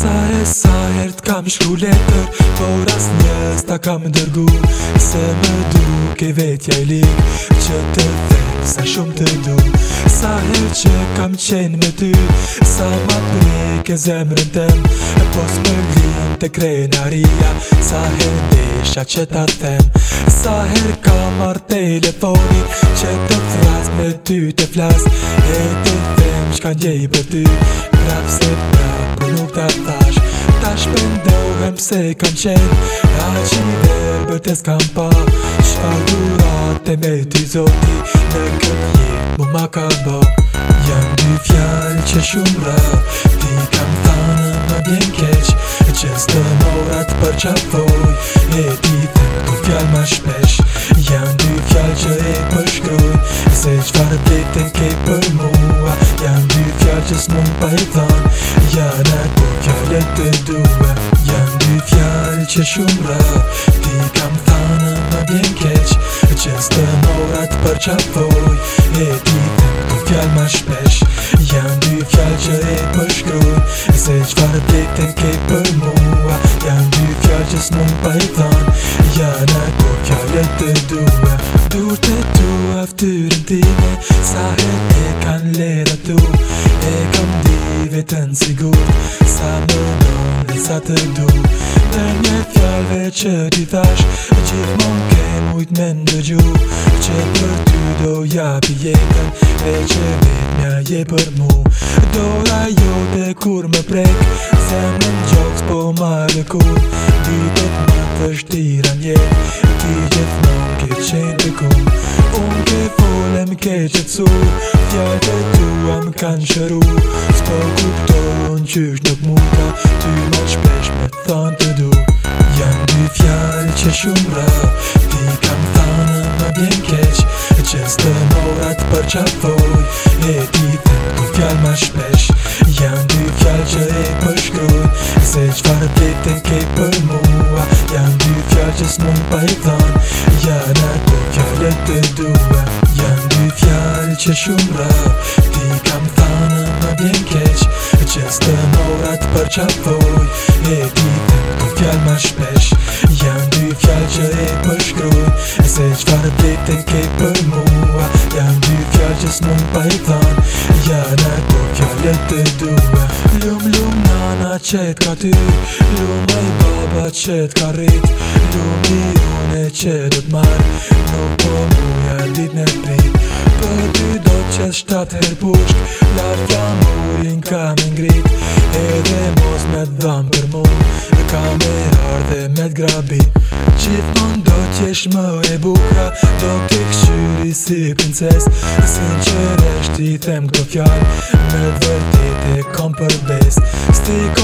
Sa e sa her t'kam shku letër Por as njës ta kam dërgu se më duke ke vetja i lik Që të vetë sa shumë të du Sa her që kam qenë me ty Sa ma të rik zemrën tem E pos me vlin të krejnë aria Sa her desha që ta them Sa her kam ar telefoni Që të flas me ty të flas E të them që kanë për ty Prap se Tash për ndërëm se kam qenë A që ndërë bërë te s'kam pa Që ardhurat me ty zoti Me këm një bu ma karbo Janë dy fjalë që shumë ra Ti kam thanë me bjen keqë Që s'të morat për qafoj E ti thënë du fjalë ma shpesh Janë dy fjalë që e përdoj që shumë rë Ti kam thanë në më djen keq që s'të morat për qafoj E ti të këtë fjallë ma shpesh Janë dy fjallë që e përshkruj E se që farë të të ke për mua Janë dy fjallë që së mund pajton Janë ato fjallë e të dua Dur të tu aftyrën time Sa e te kanë lera të u Neve të sigur Sa më donë e sa të du Të një fjallëve që t'i thash E qitë mund ke mujt me në dëgju E që për ty do jap i jetën E që vit nja je për mu Do da jo të kur më prek Se më në gjokës po ma dhe kur Dytët më të shtira njerë ti gjithë mund ke qenë të kur kejtë të cu Tjetë e tua më kanë shëru Sto kuptohon që është nuk mu ka Ty ma të shpesh me thonë të du Janë dy fjallë që shumë ra Ti kam thonë më bjen keq E që së të morat për qafoj E ti të të fjallë ma shpesh Janë dy fjallë që e përshkruj E se që fjallë që shumë rrë Ti kam thanë në më bjen keq që s'të morat për qafoj E ti të të fjal ma shpesh Janë dy fjal që e përshkruj E se që farë dhe të ke për mua Janë dy fjal që së pa i thonë Janë ato fjalet të dua Lum, lum, lum qëtë ka ty Lume i baba qëtë ka rrit Lume i une që do t'mar Nuk po muja dit në prit Për ty do qëtë shtatë her pusht La fjam ujin ka me ngrit Edhe mos me dham për mund ka me ardhe me grabi Qitë mund do qesh më e buka Do ke këshyri si princes Në sinqeresht i them këto fjall Me dhe vërtit e kom për bes Stiko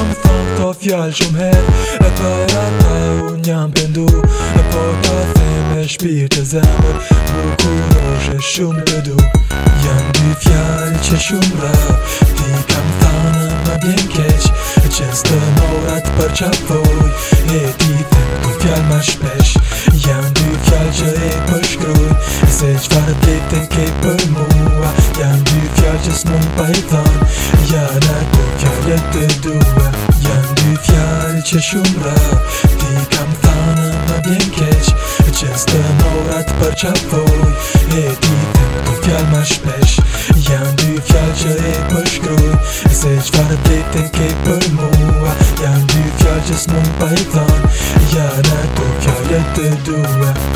fjallë shumë her E për ata unë jam pëndu E po të the me shpirë të zemër Bukur është shumë të du Jam dy fjallë që shumë rra Ti kam thana më bjen keq E qës të morat për qafoj E ti të të fjallë ma shpesh Jam dy fjallë që e përshkruj E se qëfar të të kej përshkruj që shumë rë Ti kam thanë në më bjen keq që së të morat për qafoj E ti të ku fjal ma shpesh Janë dy fjal që e përshkruj se që farë të të ke për mua Janë dy fjal që së më pajthon Janë e ku fjal e të duhet